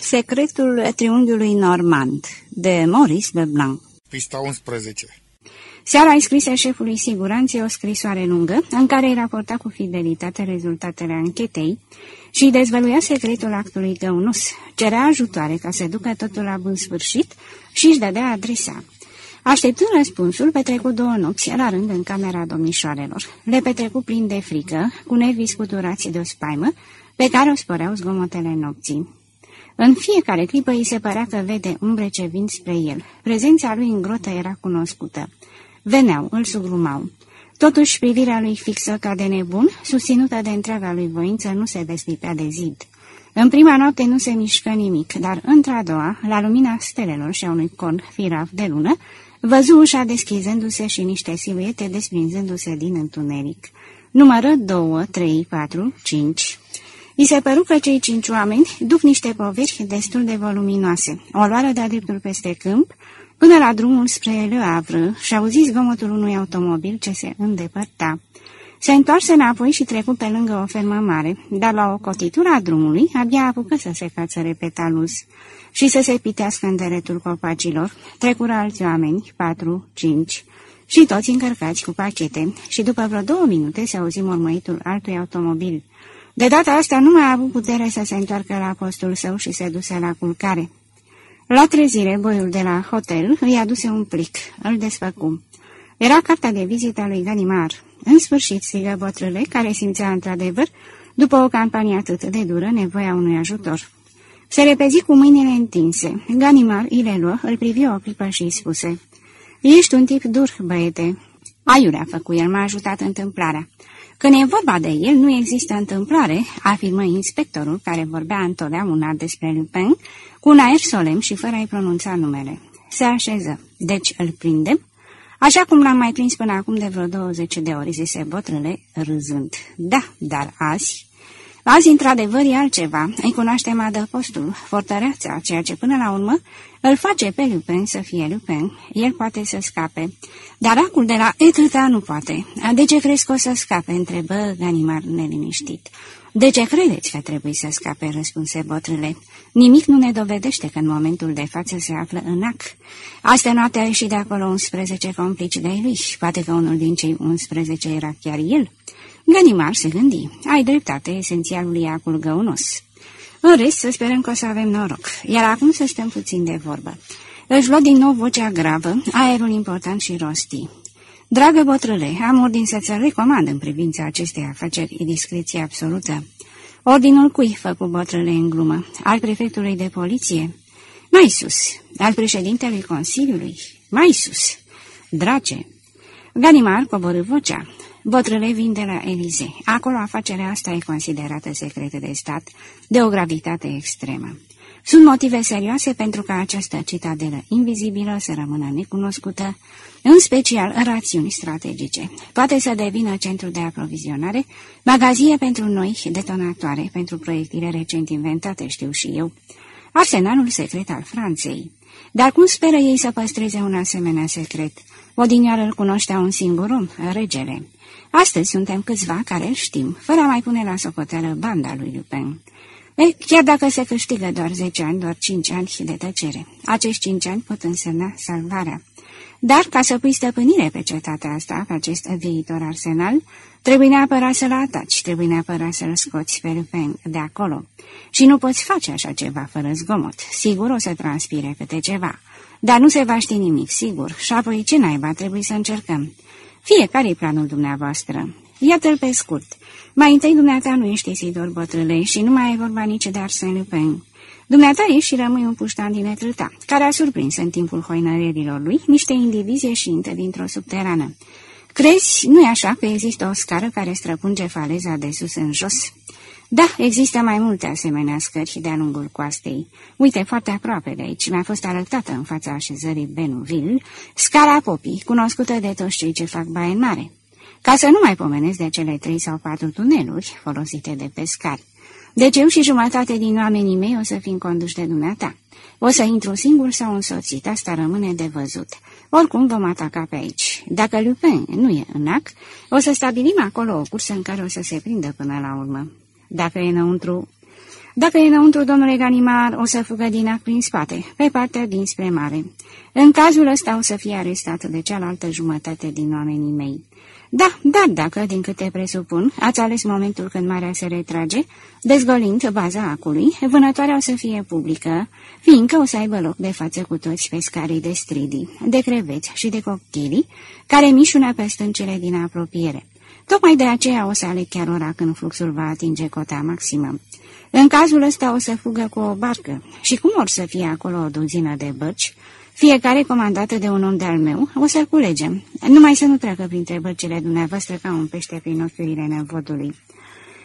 Secretul triunghiului normand de Maurice Leblanc Pista 11 Seara îi scrise șefului siguranței o scrisoare lungă, în care îi raporta cu fidelitate rezultatele anchetei și îi dezvăluia secretul actului găunus, cerea ajutoare ca să ducă totul la bun sfârșit și își dădea adresa. Așteptând răspunsul, petrecu două nopți la rând în camera domnișoarelor. Le petrecu plin de frică, cu nervii scuturați de o spaimă, pe care o sporeau zgomotele nopții. În fiecare clipă îi se părea că vede umbre ce vin spre el. Prezența lui în grotă era cunoscută. Veneau, îl sugrumau. Totuși, privirea lui fixă ca de nebun, susținută de întreaga lui voință, nu se deslipea de zid. În prima noapte nu se mișcă nimic, dar într-a doua, la lumina stelelor și a unui con firav de lună, văzu ușa deschizându-se și niște siluete desprinzându-se din întuneric. Numără două, trei, patru, cinci. I se păru că cei cinci oameni duc niște poveri destul de voluminoase. O luară de-a dreptul peste câmp, până la drumul spre Le Havre și auzi zgomotul unui automobil ce se îndepărta. Se întoarse înapoi și trecu pe lângă o fermă mare, dar la o cotitură a drumului abia apucă să se față repeta luz și să se pitească în deretul copacilor. Trecură alți oameni, patru, cinci, și toți încărcați cu pachete și după vreo două minute se auzi mormăitul altui automobil. De data asta nu mai a avut putere să se întoarcă la postul său și se duse la culcare. La trezire, boiul de la hotel îi aduse un plic, îl desfăcu. Era cartea de vizită a lui Ganimar. În sfârșit, strigă botrâle, care simțea într-adevăr, după o campanie atât de dură, nevoia unui ajutor. Se repezi cu mâinile întinse. Ganimar îi le luă, îl privi o clipă și îi spuse, Ești un tip dur, băiete." Aiurea făcu el, m-a ajutat întâmplarea. Când e vorba de el, nu există întâmplare, afirmă inspectorul, care vorbea întotdeauna despre Lupin, cu un aer solemn și fără a-i pronunța numele. Se așeză. Deci îl prindem? Așa cum l-am mai prins până acum de vreo 20 de ori, zise botrâle, râzând. Da, dar azi... Azi, într-adevăr, e altceva. Îi cunoaștem adăpostul, fortăreața, ceea ce până la urmă îl face pe Lupin să fie Lupin. El poate să scape. Dar acul de la Etruta nu poate. De ce crezi că o să scape? întrebă Ganimar neliniștit. De ce credeți că trebuie să scape?" răspunse botrâle. Nimic nu ne dovedește că în momentul de față se află în ac. Astă noapte a ieșit de acolo 11 complici de lui. Poate că unul din cei 11 era chiar el." Ganimar se gândi. Ai dreptate, esențialul e acul găunos. În rest, să sperăm că o să avem noroc. Iar acum să stăm puțin de vorbă. Își luă din nou vocea gravă, aerul important și rosti. Dragă bătrâle, am ordin să-ți recomand în privința acestei afaceri discreție absolută. Ordinul cui făcu bătrâle în glumă? Al prefectului de poliție? Mai sus. Al președintelui Consiliului? Mai sus. Drace. Ganimar coborâ vocea. Bătrâle vin de la Elize. Acolo afacerea asta e considerată secretă de stat, de o gravitate extremă. Sunt motive serioase pentru ca această citadelă invizibilă să rămână necunoscută, în special rațiuni strategice. Poate să devină centru de aprovizionare, magazie pentru noi, detonatoare, pentru proiectile recent inventate, știu și eu, arsenalul secret al Franței. Dar cum speră ei să păstreze un asemenea secret? Odinioară îl cunoștea un singur om, regele. Astăzi suntem câțiva care îl știm, fără a mai pune la socoteală banda lui Lupin. E, chiar dacă se câștigă doar 10 ani, doar 5 ani de tăcere. Acești 5 ani pot însemna salvarea. Dar, ca să pui stăpânire pe cetatea asta, pe acest viitor arsenal, trebuie neapărat să-l ataci, trebuie neapărat să-l scoți pe Lupin de acolo. Și nu poți face așa ceva fără zgomot. Sigur o să transpire câte ceva. Dar nu se va ști nimic, sigur. Și apoi ce naiba trebuie să încercăm? Fiecare-i planul dumneavoastră. Iată-l pe scurt. Mai întâi, dumneata nu ești Isidor Bătrâle și nu mai e vorba nici de Arsene Lupin. Dumneata ești și rămâi un puștan din Etrâta, care a surprins în timpul hoinărerilor lui niște indivizi ieșinte dintr-o subterană. Crezi, nu-i așa, că există o scară care străpunge faleza de sus în jos? Da, există mai multe asemenea scări de-a lungul coastei. Uite, foarte aproape de aici, mi-a fost arătată în fața așezării Benuville, scara Popii, cunoscută de toți cei ce fac baie mare. Ca să nu mai pomenesc de cele trei sau patru tuneluri folosite de pescari. Deci eu și jumătate din oamenii mei o să fim conduși de dumneata. O să intru singur sau însoțit, asta rămâne de văzut. Oricum vom ataca pe aici. Dacă Lupin nu e în ac, o să stabilim acolo o cursă în care o să se prindă până la urmă. Dacă e înăuntru... Dacă e înăuntru, domnule Ganimar, o să fugă din ac prin spate, pe partea dinspre mare. În cazul ăsta o să fie arestat de cealaltă jumătate din oamenii mei. Da, dar dacă, din câte presupun, ați ales momentul când marea se retrage, dezgolind baza acului, vânătoarea o să fie publică, fiindcă o să aibă loc de față cu toți pescarii de stridi, de creveți și de cochilii, care mișună pe stâncile din apropiere. Tocmai de aceea o să aleg chiar ora când fluxul va atinge cota maximă. În cazul ăsta o să fugă cu o barcă și cum or să fie acolo o duzină de bărci, fiecare comandată de un om de-al meu, o să-l culegem, numai să nu treacă printre bărcile dumneavoastră ca un pește prin ochiurile nevodului.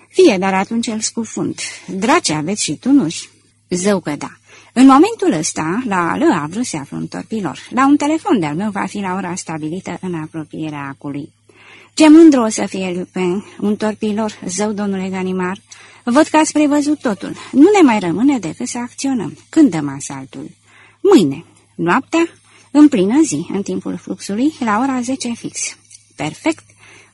Fie, dar atunci îl scufund. Drace aveți și tunuri? Zău că da. În momentul ăsta, la Le Havre se află un torpilor. La un telefon de-al meu va fi la ora stabilită în apropierea acului. Ce mândru o să fie Lupin, un torpilor, zău, domnule Ganimar. Văd că ați prevăzut totul. Nu ne mai rămâne decât să acționăm. Când dăm asaltul? Mâine. Noaptea? În plină zi, în timpul fluxului, la ora 10 fix. Perfect.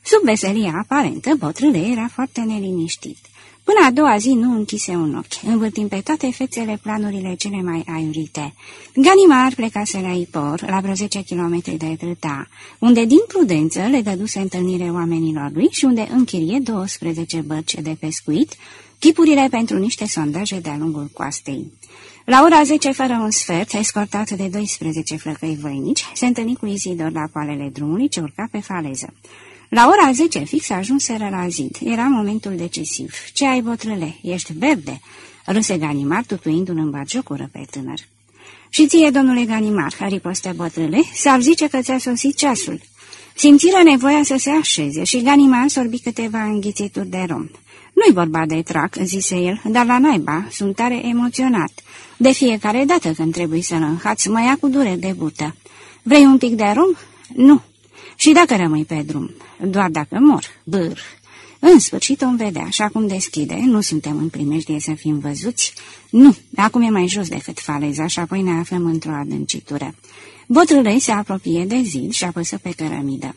Sub veselia aparentă, botrâle era foarte neliniștit. Până a doua zi nu închise un ochi, învârtind pe toate fețele planurile cele mai aiurite. Ganimar plecase la Ipor, la vreo 10 km de Trăta, unde din prudență le dăduse întâlnire oamenilor lui și unde închirie 12 bărci de pescuit, chipurile pentru niște sondaje de-a lungul coastei. La ora 10 fără un sfert, escortat de 12 flăcăi voinici, se întâlni cu Izidor la poalele drumului ce urca pe faleză. La ora 10 fix ajunseră la zid. Era momentul decisiv. Ce ai, botrâle? Ești verde?" râse Ganimar, tutuindu-l în batjocură pe tânăr. Și ție, domnule Ganimar, ripostă bătrâle, s-ar zice că ți-a sosit ceasul." Simțiră nevoia să se așeze și Ganimar sorbi câteva înghițituri de rom. Nu-i vorba de trac," zise el, dar la naiba, sunt tare emoționat. De fiecare dată când trebuie să-l înhați, mă ia cu dure de bută. Vrei un pic de rom? Nu. Și dacă rămâi pe drum? Doar dacă mor. Bâr. În sfârșit o vedea și acum deschide. Nu suntem în primejdie să fim văzuți? Nu, acum e mai jos decât faleza și apoi ne aflăm într-o adâncitură. Botrâlei se apropie de zid și apăsă pe cărămidă.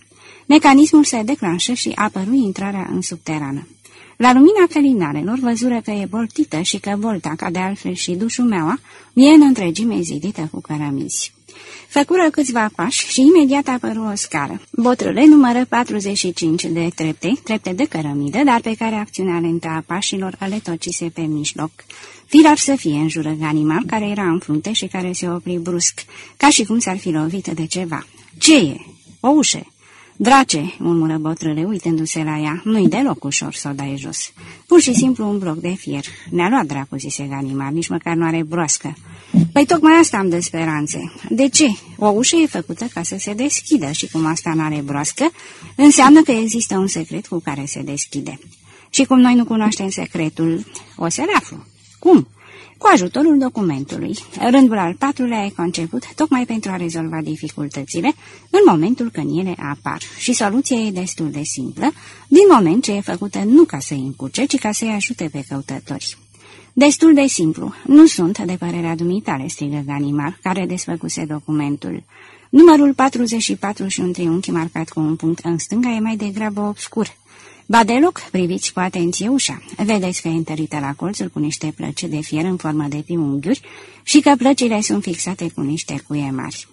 Mecanismul se declanșă și apăru intrarea în subterană. La lumina felinarelor văzură că e boltită și că volta, ca de altfel și dușumeaua, e în întregime zidită cu cărămizi. Făcură câțiva pași și imediat apăru o scară. Botrâle numără 45 de trepte, trepte de cărămidă, dar pe care acțiunea lentă a pașilor le tocise pe mijloc. Firar să fie în jură animal care era în frunte și care se opri brusc, ca și cum s-ar fi lovit de ceva. Ce e? O ușă. Drace, murmură botrâle, uitându-se la ea, nu-i deloc ușor să o dai jos. Pur și simplu un bloc de fier. Ne-a luat dracu, zise Ganimar, nici măcar nu are broască. Păi tocmai asta am de speranțe. De ce? O ușă e făcută ca să se deschidă și cum asta nu are broască, înseamnă că există un secret cu care se deschide. Și cum noi nu cunoaștem secretul, o să-l aflu. Cum? Cu ajutorul documentului. Rândul al patrulea e conceput tocmai pentru a rezolva dificultățile în momentul când ele apar și soluția e destul de simplă, din moment ce e făcută nu ca să-i încurce, ci ca să-i ajute pe căutători. Destul de simplu. Nu sunt de părerea dumitale, strigă Ganimar, care desfăcuse documentul. Numărul 44 și un triunghi marcat cu un punct în stânga e mai degrabă obscur. Ba deloc, priviți cu atenție ușa. Vedeți că e întărită la colțul cu niște plăci de fier în formă de piunghiuri și că plăcile sunt fixate cu niște cuie mari.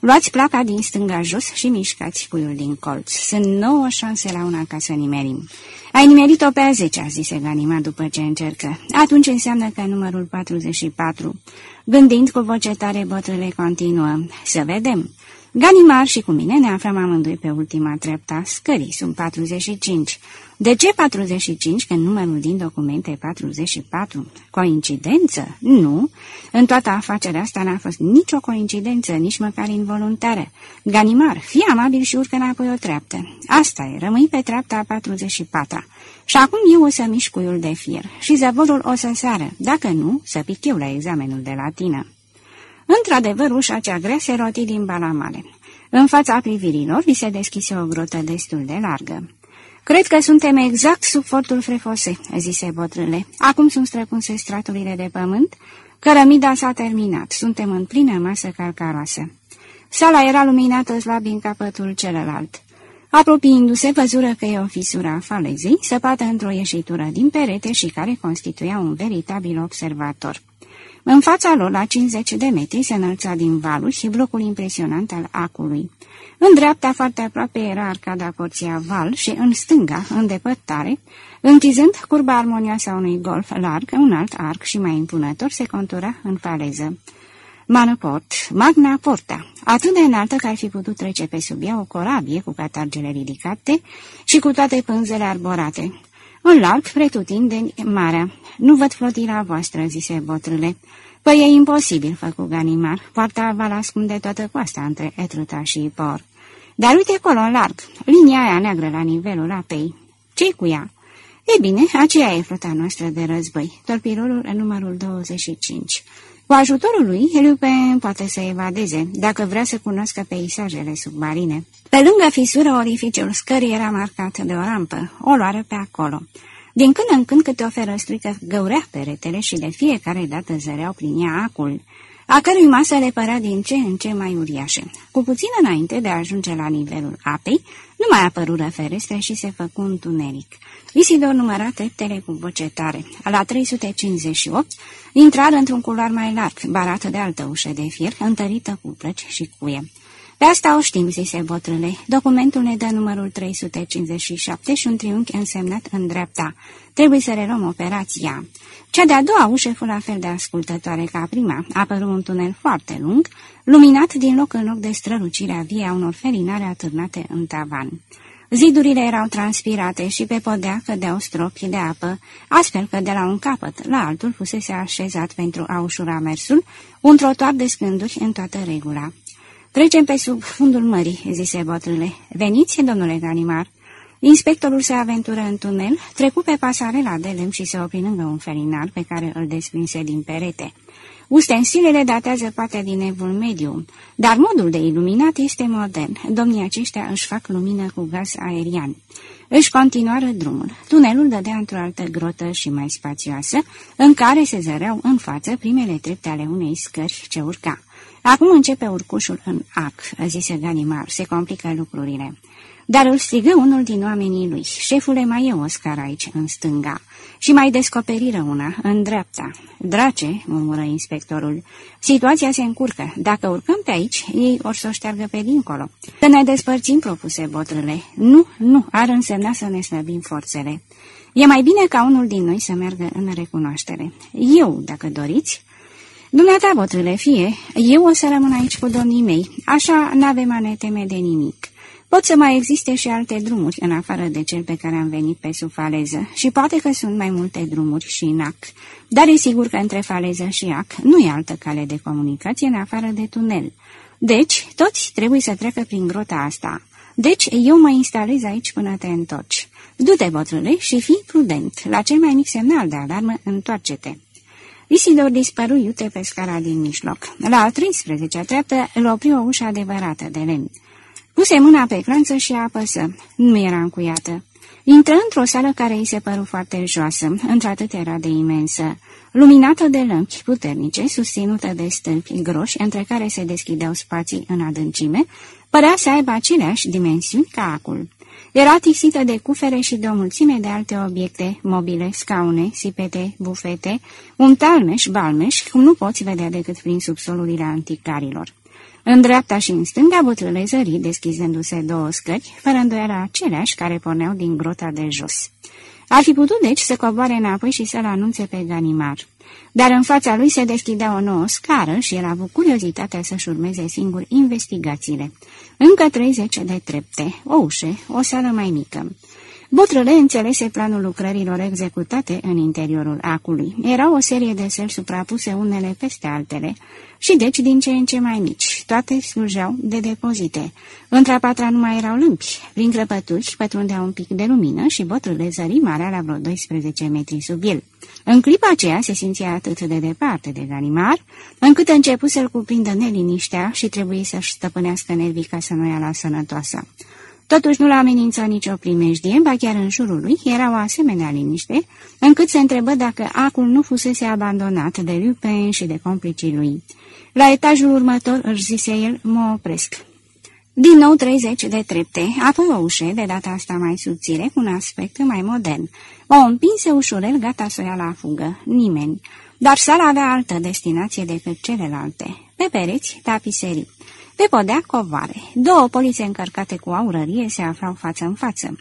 Luați placa din stânga jos și mișcați cuiul din colț. Sunt nouă șanse la una ca să nimerim. Ai nimerit-o pe a zecea, zise Ganima după ce încercă. Atunci înseamnă că numărul 44. Gândind cu voce tare, bătrâle continuă. Să vedem. Ganimar și cu mine ne aflăm amândoi pe ultima treapta scării, sunt 45. De ce 45 când numărul din documente e 44? Coincidență? Nu. În toată afacerea asta n-a fost nicio coincidență, nici măcar involuntară. Ganimar, fii amabil și urcă înapoi o treaptă. Asta e, rămâi pe treapta a 44 -a. Și acum eu o să mișc cuiul de fier și zăvorul o să sară, dacă nu, să pic eu la examenul de latină. Într-adevăr, ușa cea grea se roti din balamale. În fața privirilor li se deschise o grotă destul de largă. Cred că suntem exact sub fortul Frefose," zise botrâle. Acum sunt străpunse straturile de pământ. Cărămida s-a terminat. Suntem în plină masă calcaroasă. Sala era luminată slab din capătul celălalt. Apropiindu-se, văzură că e o fisură a falezei, săpată într-o ieșitură din perete și care constituia un veritabil observator. În fața lor, la 50 de metri, se înălța din valuri și blocul impresionant al acului. În dreapta, foarte aproape, era arcada porția val și în stânga, în depărtare, închizând curba armonioasă a unui golf larg, un alt arc și mai impunător se contura în faleză. Manoport, Magna Porta, atât de înaltă că ar fi putut trece pe sub ea o corabie cu catargele ridicate și cu toate pânzele arborate. În larg, pretutindeni, marea. Nu văd flotila voastră, zise botrâle. Păi e imposibil, făcu Ganimar. Poarta va ascunde toată coasta între Etruta și Por. Dar uite acolo, în larg, linia aia neagră la nivelul apei. ce cu ea? E bine, aceea e flota noastră de război, torpilorul numărul 25. Cu ajutorul lui, Lupin poate să evadeze, dacă vrea să cunoască peisajele submarine. Pe lângă fisură, orificiul scării era marcat de o rampă, o luară pe acolo. Din când în când câte o ferăstrică găurea peretele și de fiecare dată zăreau prin ea acul, a cărui masă le părea din ce în ce mai uriașe. Cu puțin înainte de a ajunge la nivelul apei, nu mai apărură ferestre și se făcu un tuneric. Isidor număra treptele cu voce tare. La 358 intrară într-un culoar mai larg, barată de altă ușă de fier, întărită cu plăci și cuie. Pe asta o știm, zise botrâle. Documentul ne dă numărul 357 și un triunghi însemnat în dreapta. Trebuie să reluăm operația. Cea de-a doua ușă fu la fel de ascultătoare ca prima. Apăru un tunel foarte lung, luminat din loc în loc de strălucirea vie a unor felinare atârnate în tavan. Zidurile erau transpirate și pe podea cădeau stropi de apă, astfel că de la un capăt la altul fusese așezat pentru a ușura mersul un trotuar de scânduri în toată regula. Trecem pe sub fundul mării," zise botrâle. Veniți, domnule Ganimar." Inspectorul se aventură în tunel, trecu pe pasarela de lemn și se opri lângă un felinar pe care îl desprinse din perete. Ustensilele datează poate din evul mediu, dar modul de iluminat este modern. Domnii aceștia își fac lumină cu gaz aerian. Își continuară drumul. Tunelul dădea într-o altă grotă și mai spațioasă, în care se zăreau în față primele trepte ale unei scări ce urca. Acum începe urcușul în ac, zise Ganimar, se complică lucrurile. Dar îl strigă unul din oamenii lui. Șefule, mai e o scară aici, în stânga. Și mai descoperiră una, în dreapta. Drace, murmură inspectorul, situația se încurcă. Dacă urcăm pe aici, ei or să o șteargă pe dincolo. Să ne despărțim, propuse botrâle. Nu, nu, ar însemna să ne slăbim forțele. E mai bine ca unul din noi să meargă în recunoaștere. Eu, dacă doriți, Dumneata, botrâle, fie, eu o să rămân aici cu domnii mei, așa n-avem a ne teme de nimic. Pot să mai existe și alte drumuri, în afară de cel pe care am venit pe sub faleză, și poate că sunt mai multe drumuri și în ac, dar e sigur că între faleză și ac nu e altă cale de comunicație în afară de tunel. Deci, toți trebuie să treacă prin grota asta. Deci, eu mă instalez aici până te întorci. Du-te, botrâle, și fii prudent. La cel mai mic semnal de alarmă, întoarce-te. Isidor dispăru iute pe scara din mijloc. La al 13-a treaptă îl opri o ușă adevărată de lemn. Puse mâna pe clanță și apăsă. Nu era încuiată. Intră într-o sală care îi se păru foarte joasă, într-atât era de imensă, luminată de lămpi puternice, susținută de stâlpi groși, între care se deschideau spații în adâncime, părea să aibă aceleași dimensiuni ca acul. Era tisită de cufere și de o mulțime de alte obiecte, mobile, scaune, sipete, bufete, un talmeș, balmeș, cum nu poți vedea decât prin subsolurile anticarilor. În dreapta și în stânga bătrâle zării, deschizându-se două scări, fără îndoială aceleași care porneau din grota de jos. Ar fi putut, deci, să coboare înapoi și să-l anunțe pe Ganimar. Dar în fața lui se deschidea o nouă scară și el a avut curiozitatea să-și urmeze singur investigațiile. Încă 30 de trepte, o ușă, o sală mai mică. Botrăle înțelese planul lucrărilor executate în interiorul acului. Era o serie de săli suprapuse unele peste altele și deci din ce în ce mai mici. Toate slujeau de depozite. Între patra nu mai erau lâmpi. Prin crăpături pătrundea un pic de lumină și botrăle zări marea la vreo 12 metri sub el. În clipa aceea se simțea atât de departe de Ganimar, încât începu să-l cuprindă neliniștea și trebuie să-și stăpânească nervii ca să nu ia la sănătoasă. Totuși nu l-a amenințat nicio primejdie, ba chiar în jurul lui era o asemenea liniște, încât se întrebă dacă acul nu fusese abandonat de Lupin și de complicii lui. La etajul următor își zise el, mă opresc. Din nou 30 de trepte, apoi o ușă, de data asta mai subțire, cu un aspect mai modern. O împinse ușurel, gata să o ia la fugă. Nimeni. Dar sala avea altă destinație decât celelalte. Pe pereți, tapiserii. Pe podea, covare. Două polițe încărcate cu aurărie se aflau față în față.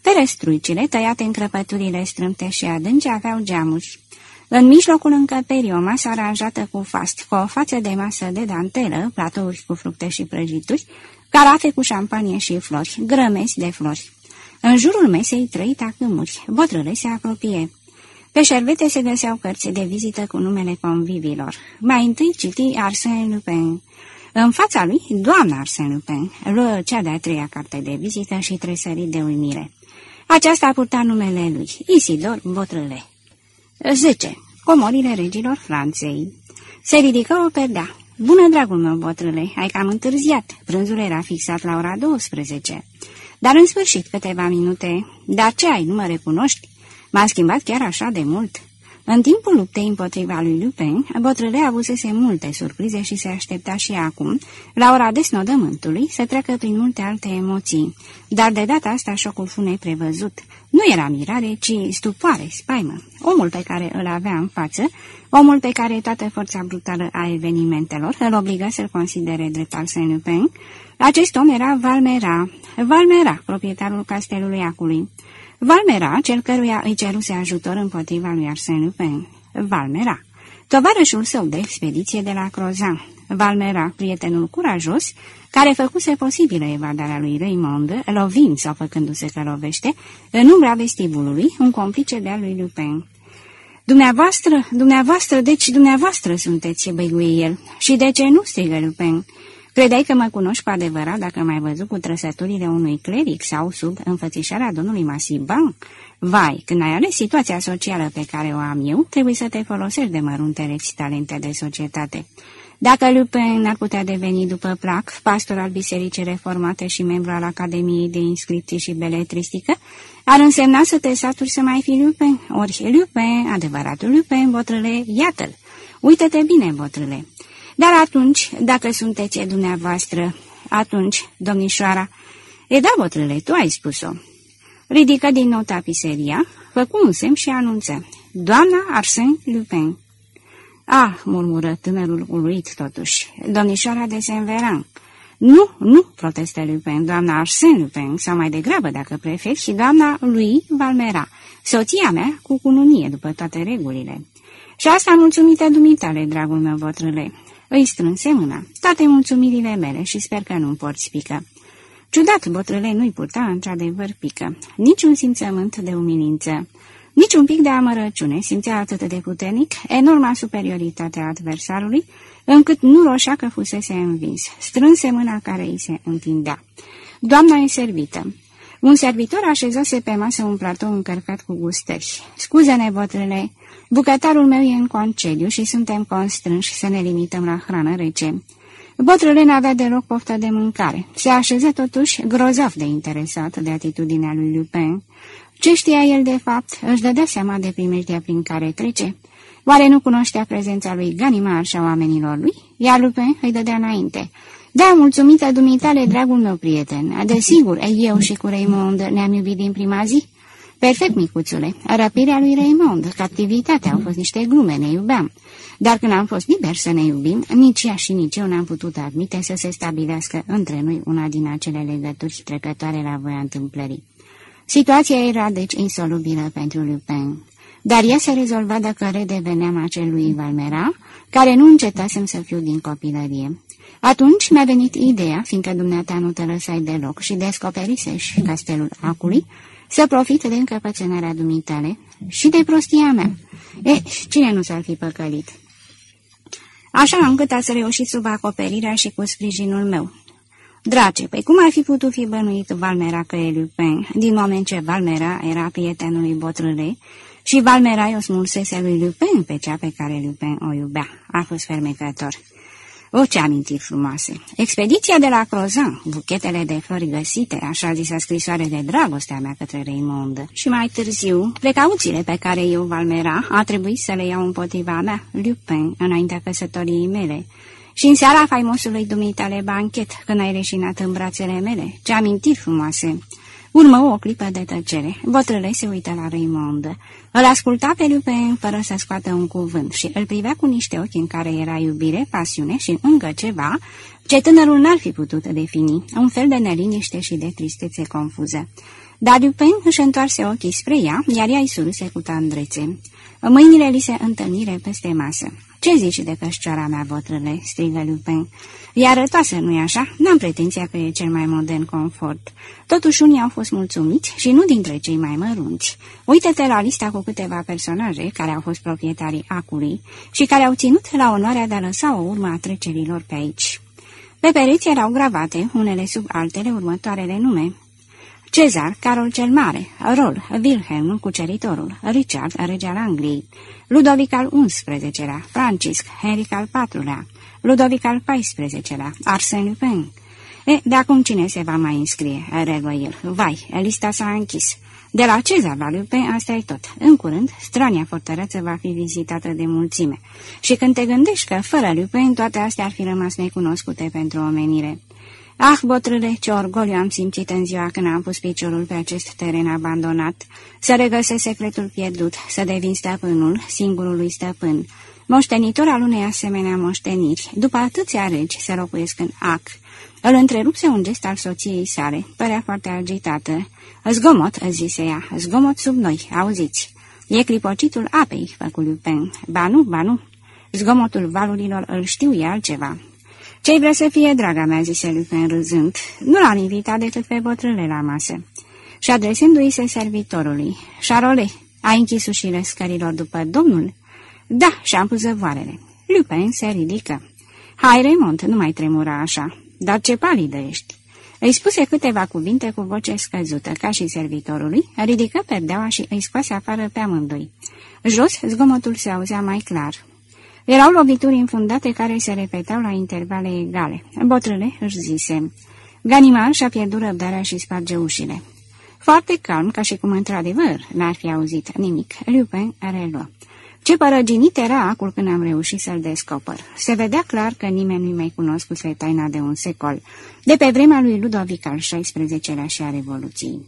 Ferestruicile, tăiate în crăpăturile strâmte și adânci, aveau geamuri. În mijlocul încăperii, o masă aranjată cu fast, cu o față de masă de dantelă, platouri cu fructe și prăjituri, carafe cu șampanie și flori, grămezi de flori. În jurul mesei trei tacâmuri, botrâle se apropie. Pe șervete se găseau cărți de vizită cu numele convivilor. Mai întâi citi Arsène Lupin. În fața lui, doamna Arsène Lupin luă cea de-a treia carte de vizită și tresări de uimire. Aceasta purta numele lui, Isidor Botrâle. 10. Comorile regilor Franței Se ridică o perdea. Bună, dragul meu, botrâle, ai cam întârziat. Prânzul era fixat la ora 12. Dar în sfârșit câteva minute. Dar ce ai, nu mă recunoști? M-a schimbat chiar așa de mult. În timpul luptei împotriva lui Lupin, Botrăle avusese multe surprize și se aștepta și acum, la ora desnodământului, să treacă prin multe alte emoții. Dar de data asta șocul fu neprevăzut. Nu era mirare, ci stupoare, spaimă. Omul pe care îl avea în față, omul pe care toată forța brutală a evenimentelor îl obliga să-l considere drept al Saint-Lupin, acest om era Valmera, Valmera, proprietarul castelului Acului. Valmera, cel căruia îi ceruse ajutor împotriva lui Arsène Lupin. Valmera, tovarășul său de expediție de la Crozan. Valmera, prietenul curajos, care făcuse posibilă evadarea lui Raymond, lovind sau făcându-se că lovește, în umbra vestibulului, un complice de-al lui Lupin. Dumneavoastră, dumneavoastră, deci dumneavoastră sunteți, băiguie el. Și de ce nu, strigă Lupin? Credeai că mă cunoști cu adevărat dacă m-ai văzut cu trăsăturile unui cleric sau sub înfățișarea domnului Masiban? Vai, când ai ales situația socială pe care o am eu, trebuie să te folosești de măruntele talente de societate. Dacă Lupin ar putea deveni după plac pastor al Bisericii Reformate și membru al Academiei de Inscripții și Beletristică, ar însemna să te saturi să mai fi Lupin, ori Lupin, adevăratul Lupin, botrâle, iată-l. Uită-te bine, botrâle. Dar atunci, dacă sunteți dumneavoastră, atunci, domnișoara, e da, botrâle, tu ai spus-o. Ridică din nou tapiseria, făcu un semn și anunță. Doamna Arsène Lupin. Ah, murmură tânărul uluit totuși, domnișoara de Saint-Veran. Nu, nu, protestă Lupin, doamna Arsène Lupin, sau mai degrabă, dacă preferi, și doamna lui Valmera, soția mea cu cununie după toate regulile. Și asta mulțumită dumitale, dragul meu botrâle. Îi strânse mâna. Toate mulțumirile mele și sper că nu-mi porți pică. Ciudat, botrâle nu-i purta într-adevăr pică. Niciun simțământ de umilință. Nici un pic de amărăciune simțea atât de puternic enorma superioritate a adversarului, încât nu roșea că fusese învins. Strânse mâna care îi se întindea. Doamna e servită. Un servitor așezase pe masă un platou încărcat cu gustări. Scuze-ne, botrâle, Bucătarul meu e în concediu și suntem constrânși să ne limităm la hrană rece. Botrâle n-avea deloc poftă de mâncare. Se așeză totuși grozav de interesat de atitudinea lui Lupin. Ce știa el de fapt? Își dădea seama de primejdia prin care trece? Oare nu cunoștea prezența lui Ganimar și a oamenilor lui? Iar Lupin îi dădea înainte. Da, mulțumită dumitale, dragul meu prieten. Desigur, eu și cu Raymond ne-am iubit din prima zi. Perfect, micuțule. Răpirea lui Raymond, captivitatea au fost niște glume, ne iubeam. Dar când am fost liber să ne iubim, nici ea și nici eu n-am putut admite să se stabilească între noi una din acele legături trecătoare la voia întâmplării. Situația era deci insolubilă pentru Lupin. Dar ea se rezolva dacă redeveneam acelui Valmera, care nu încetasem să fiu din copilărie. Atunci mi-a venit ideea, fiindcă dumneata nu te lăsai deloc și descoperiseși castelul acului, să profit de încăpățânarea dumitale și de prostia mea. E, cine nu s-ar fi păcălit? Așa încât ați reușit sub acoperirea și cu sprijinul meu. Drace, păi cum ar fi putut fi bănuit Valmera că e Lupin, din moment ce Valmera era prietenul lui Botrâle și Valmera i-o smulsese lui Lupin pe cea pe care Lupin o iubea. A fost fermecător. O, ce amintiri frumoase! Expediția de la Crozan, buchetele de flori găsite, așa zisă scrisoare de dragoste a mea către Raymond. Și mai târziu, precauțiile pe care eu, Valmera, a trebuit să le iau împotriva mea, Lupin, înaintea căsătoriei mele. Și în seara faimosului dumitale banchet, când ai reșinat în brațele mele, ce amintiri frumoase! Urmă o clipă de tăcere. Botrâle se uită la Raymond. Îl asculta pe Lupin fără să scoată un cuvânt și îl privea cu niște ochi în care era iubire, pasiune și încă ceva ce tânărul n-ar fi putut defini, un fel de neliniște și de tristețe confuză. Dar Lupin își întoarse ochii spre ea, iar ea îi suruse cu tandrețe. Mâinile li se întâlnire peste masă. Ce zici de cășcioara mea, botrâle?" strigă Lupin. E arătoasă, nu-i așa? N-am pretenția că e cel mai modern confort. Totuși unii au fost mulțumiți și nu dintre cei mai mărunți. Uită-te la lista cu câteva personaje care au fost proprietarii acului și care au ținut la onoarea de a lăsa o urmă a trecerilor pe aici. Pe pereți erau gravate, unele sub altele, următoarele nume. Cezar, Carol cel Mare, Rol, Wilhelm, Cuceritorul, Richard, Rege al Angliei, Ludovic al XI-lea, Francisc, Henric al IV-lea, Ludovic al XIV-lea, Arsène Lupin. E, de acum cine se va mai înscrie? Reluă el. Vai, lista s-a închis. De la Cezar la Lupin, asta e tot. În curând, strania fortăreață va fi vizitată de mulțime. Și când te gândești că, fără Lupin, toate astea ar fi rămas necunoscute pentru omenire. Ah, botrâle, ce orgoliu am simțit în ziua când am pus piciorul pe acest teren abandonat, să regăsesc secretul pierdut, să devin stăpânul, singurului stăpân, moștenitor al unei asemenea moșteniri, după atâția regi să locuiesc în ac. Îl întrerupse un gest al soției sale, părea foarte agitată. Zgomot, zise ea, zgomot sub noi, auziți. E clipocitul apei, făcu Lupin. Ba nu, ba nu. Zgomotul valurilor îl știu e altceva. Ce-i vrea să fie, draga mea, zise Lupin râzând. Nu l-am invitat decât pe bătrâne la masă. Și adresându-i se servitorului, Șarole, ai închis ușile scărilor după domnul? Da, și-am pus zăvoarele. Lupin se ridică. Hai, Raymond, nu mai tremura așa. Dar ce palidă ești. Îi spuse câteva cuvinte cu voce scăzută, ca și servitorului, ridică perdeaua și îi scoase afară pe amândoi. Jos, zgomotul se auzea mai clar. Erau lovituri infundate care se repetau la intervale egale. Botrâle își zise. Ganimar și-a pierdut răbdarea și sparge ușile. Foarte calm, ca și cum într-adevăr n-ar fi auzit nimic, Lupin reluă. Ce părăginit era acul când am reușit să-l descoper. Se vedea clar că nimeni nu-i mai cunoscuse taina de un secol, de pe vremea lui Ludovic al XVI-lea și a Revoluției.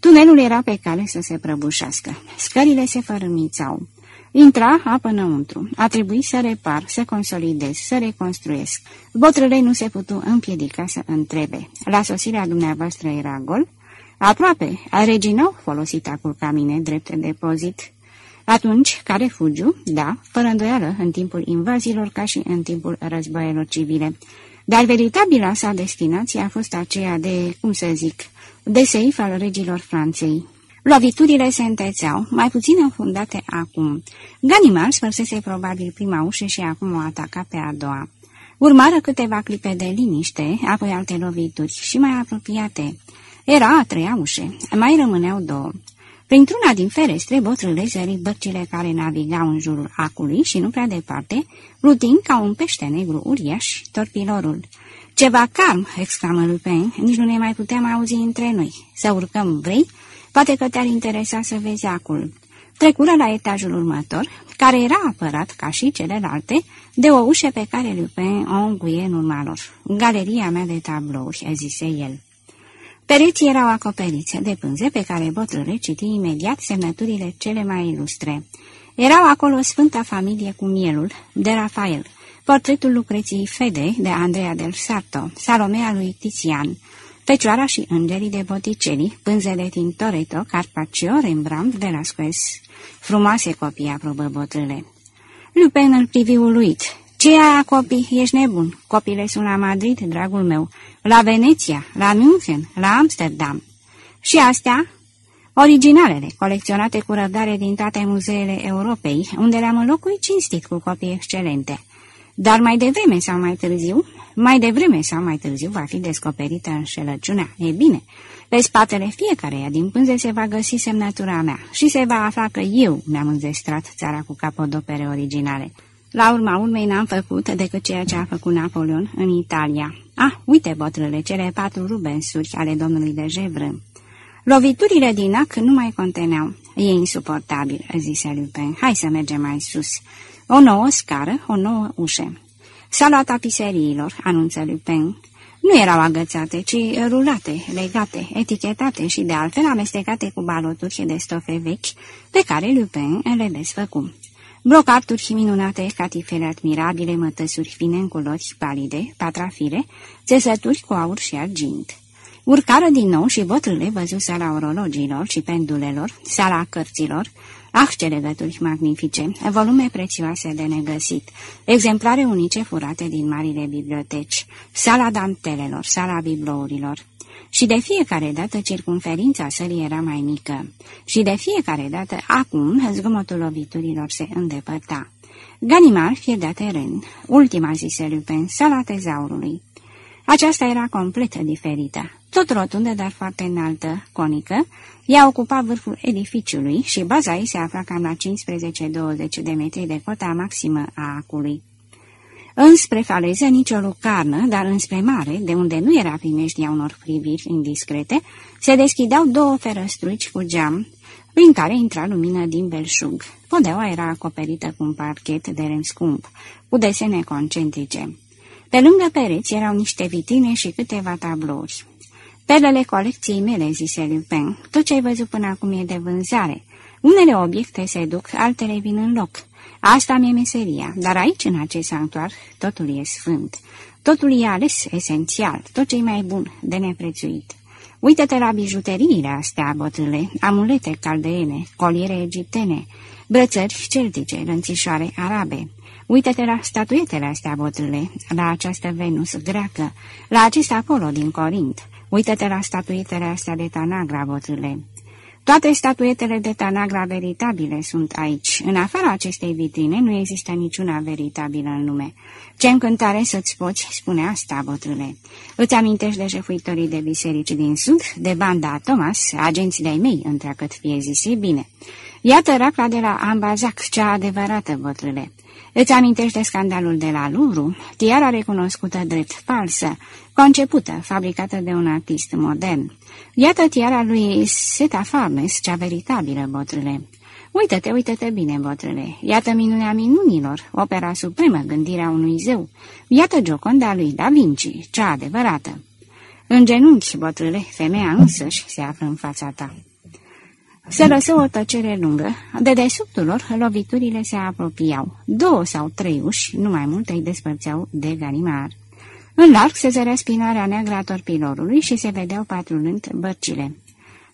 Tunelul era pe cale să se prăbușească. Scările se fărâmițau. Intra apă înăuntru. A trebuit să repar, să consolidez, să reconstruiesc. Botrălei nu se putu împiedica să întrebe. La sosirea dumneavoastră era gol? Aproape. A reginau folosit acul ca mine drept depozit. Atunci, ca refugiu, da, fără îndoială, în timpul invaziilor ca și în timpul războaielor civile. Dar veritabila sa destinație a fost aceea de, cum să zic, de seif al regilor Franței. Loviturile se întețeau, mai puțin înfundate acum. Ganimar sfârsese probabil prima ușă și acum o ataca pe a doua. Urmară câteva clipe de liniște, apoi alte lovituri și mai apropiate. Era a treia ușă, mai rămâneau două. Printr-una din ferestre, botrâle zări bărcile care navigau în jurul acului și nu prea departe, plutind ca un pește negru uriaș, torpilorul. Ceva calm!" exclamă Lupin, nici nu ne mai puteam auzi între noi. Să urcăm, vrei?" Poate că te-ar interesa să vezi acul. Trecură la etajul următor, care era apărat, ca și celelalte, de o ușă pe care Lupin o înguie în urma lor. Galeria mea de tablouri, zise el. Pereții erau acoperiți de pânze pe care botrâle citi imediat semnăturile cele mai ilustre. Erau acolo Sfânta Familie cu Mielul, de Rafael, portretul Lucreției Fede, de Andrea del Sarto, Salomea lui Tizian, Fecioara și Îngerii de Botticelli, pânzele Tintoretto, Carpaccio, Rembrandt, Velasquez. Frumoase copii, aprobă botrâle. Lupin îl privi uluit. Ce aia, copii? Ești nebun. Copiile sunt la Madrid, dragul meu, la Veneția, la München, la Amsterdam. Și astea? Originalele, colecționate cu răbdare din toate muzeele Europei, unde le-am înlocuit cinstit cu copii excelente. Dar mai devreme sau mai târziu, mai devreme sau mai târziu va fi descoperită înșelăciunea. E bine, pe spatele fiecăreia din pânze se va găsi semnătura mea și se va afla că eu mi-am înzestrat țara cu capodopere originale. La urma urmei n-am făcut decât ceea ce a făcut Napoleon în Italia. Ah, uite, botrâle, cele patru rubensuri ale domnului de Gevră. Loviturile din ac nu mai conteneau. E insuportabil, zise Lupin. Hai să mergem mai sus. O nouă scară, o nouă ușă. Sala tapiseriilor, anunță Lupin. Nu erau agățate, ci rulate, legate, etichetate și de altfel amestecate cu baloturi de stofe vechi, pe care Lupin le desfăcu. Blocarturi minunate, catifele admirabile, mătăsuri fine în culori palide, patrafire, țesături cu aur și argint. Urcară din nou și botrâle văzu sala orologilor și pendulelor, sala cărților, ah, ce legături magnifice, volume prețioase de negăsit, exemplare unice furate din marile biblioteci, sala dantelelor, sala biblourilor. Și de fiecare dată circunferința sălii era mai mică. Și de fiecare dată, acum, zgomotul loviturilor se îndepărta. Ganimar pierdea teren. Ultima zise Lupin, sala tezaurului. Aceasta era complet diferită. Tot rotundă, dar foarte înaltă, conică, ea ocupa vârful edificiului și baza ei se afla cam la 15-20 de metri de cota maximă a acului. Înspre faleză nicio lucarnă, dar înspre mare, de unde nu era primejdia unor priviri indiscrete, se deschideau două ferăstruici cu geam, prin care intra lumină din belșug. Podeaua era acoperită cu un parchet de rem scump, cu desene concentrice. Pe lângă pereți erau niște vitrine și câteva tablouri. Perlele colecției mele, zise Lupin, tot ce ai văzut până acum e de vânzare. Unele obiecte se duc, altele vin în loc. Asta mi-e meseria, dar aici, în acest sanctuar, totul e sfânt. Totul e ales esențial, tot ce e mai bun, de neprețuit. Uită-te la bijuteriile astea, bătrâle, amulete caldeene, coliere egiptene, brățări celtice, lănțișoare arabe. Uită-te la statuetele astea, bătrâle, la această Venus greacă, la acest Apollo din Corint. Uită-te la statuetele astea de Tanagra, bătrâle. Toate statuetele de Tanagra veritabile sunt aici. În afara acestei vitrine nu există niciuna veritabilă în lume. Ce încântare să-ți poți spune asta, bătrâne. Îți amintești de jefuitorii de biserici din sud, de banda Thomas, agenții de mei, întreagăt fie zise bine. Iată racla de la Ambazac, cea adevărată, bătrâne. Îți amintești de scandalul de la Louvre? Tiara recunoscută drept falsă, concepută, fabricată de un artist modern. Iată tiara lui Seta Farnes, cea veritabilă, botrâle. Uită-te, uită-te bine, botrâle. Iată minunea minunilor, opera supremă, gândirea unui zeu. Iată Gioconda lui Da Vinci, cea adevărată. În genunchi, botrâle, femeia însăși se află în fața ta. Se lăsă o tăcere lungă. De desubtul lor, loviturile se apropiau. Două sau trei uși, nu mai multe, îi despărțeau de Ganimar. În larg se zărea spinarea neagră a torpilorului și se vedeau patrulând bărcile.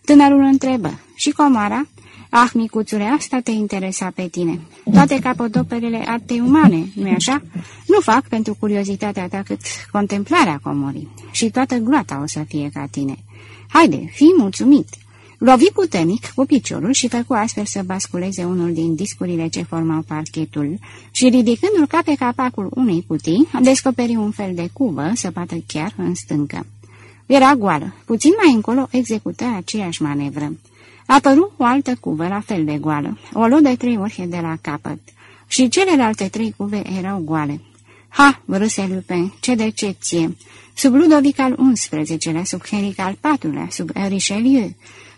Tânărul întrebă, și comara? Ah, micuțule, asta te interesa pe tine. Toate capodoperele artei umane, nu-i așa? Nu fac pentru curiozitatea ta cât contemplarea comorii. Și toată gloata o să fie ca tine. Haide, fii mulțumit!" Lovi puternic cu piciorul și făcu astfel să basculeze unul din discurile ce formau parchetul și, ridicându-l ca pe capacul unei cutii, descoperi un fel de cuvă săpată chiar în stâncă. Era goală. Puțin mai încolo execută aceeași manevră. Apăru o altă cuvă la fel de goală. O luă de trei ori de la capăt. Și celelalte trei cuve erau goale. Ha, râse Lupin, ce decepție! Sub Ludovic al XI-lea, sub Henric al IV-lea, sub Richelieu,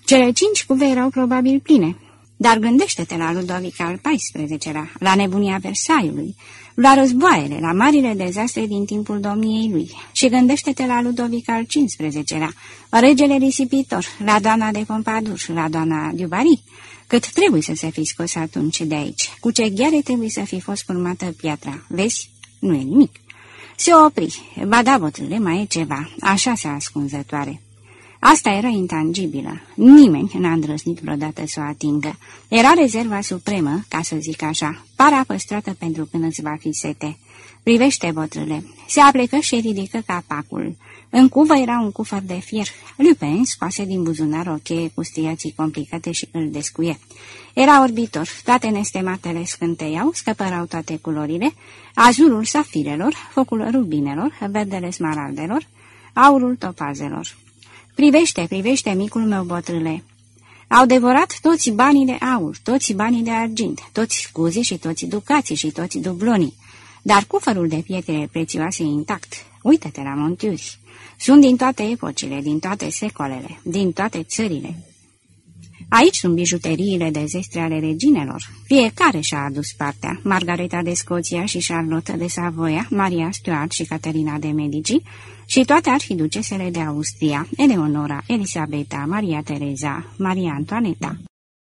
cele cinci cuve erau probabil pline, dar gândește-te la Ludovic al XIV-lea, la nebunia Versaiului, la războaiele, la marile dezastre din timpul domniei lui. Și gândește-te la Ludovic al XV-lea, regele risipitor, la doamna de Pompadour, la doamna Dubari, cât trebuie să se fi scos atunci de aici, cu ce gheare trebuie să fi fost urmată piatra, vezi? Nu e nimic. Se opri, ba da, bătrâne, mai e ceva, așa se ascunzătoare. Asta era intangibilă. Nimeni n-a îndrăznit vreodată să o atingă. Era rezerva supremă, ca să zic așa, para păstrată pentru când îți va fi sete. Privește, botrâle. Se aplecă și ridică capacul. În cuvă era un cufăr de fier. Lupin scoase din buzunar o cheie cu striații complicate și îl descuie. Era orbitor, toate nestematele scânteiau, scăpărau toate culorile, azurul safirelor, focul rubinelor, verdele smaraldelor, aurul topazelor. Privește, privește, micul meu bătrâle! Au devorat toți banii de aur, toți banii de argint, toți scuze și toți ducații și toți dublonii, dar cufărul de pietre prețioase intact. Uită-te la montiuri! Sunt din toate epocile, din toate secolele, din toate țările. Aici sunt bijuteriile de zestre ale reginelor. Fiecare și-a adus partea. Margareta de Scoția și Charlotte de Savoia, Maria Stuart și Caterina de Medici, și toate arhiducesele de Austria, Eleonora, Elisabeta, Maria Tereza, Maria Antoaneta.